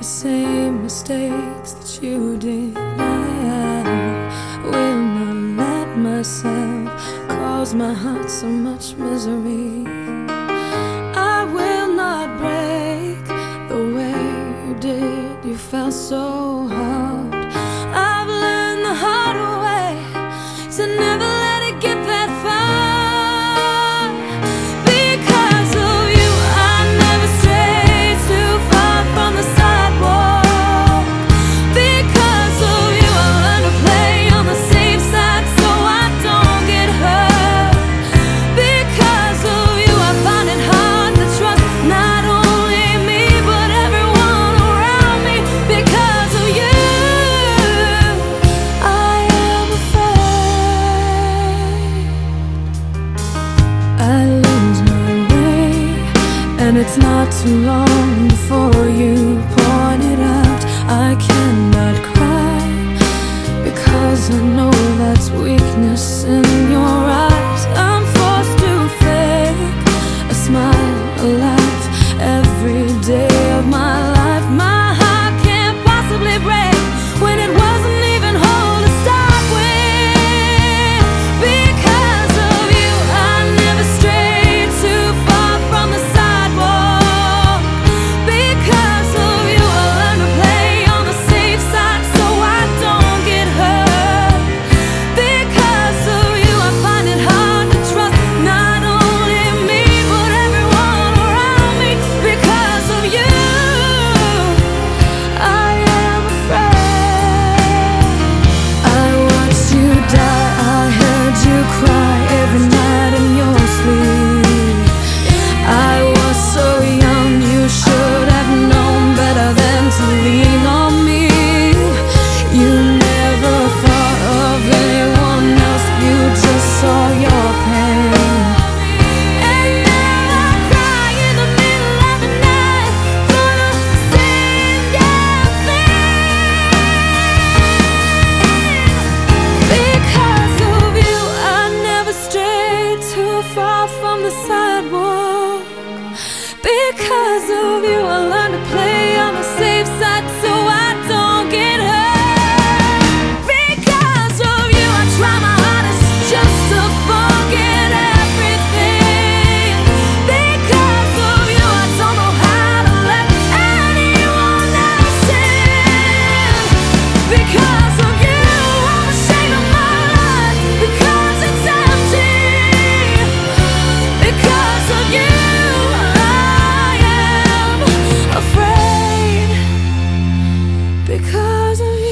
the same mistakes that you did. I will not let myself cause my heart so much misery. I will not break the way you did. You fell so hard. And it's not too long before you point it out. I cannot cry Because I know that's weakness in your far from the sidewalk. because of you.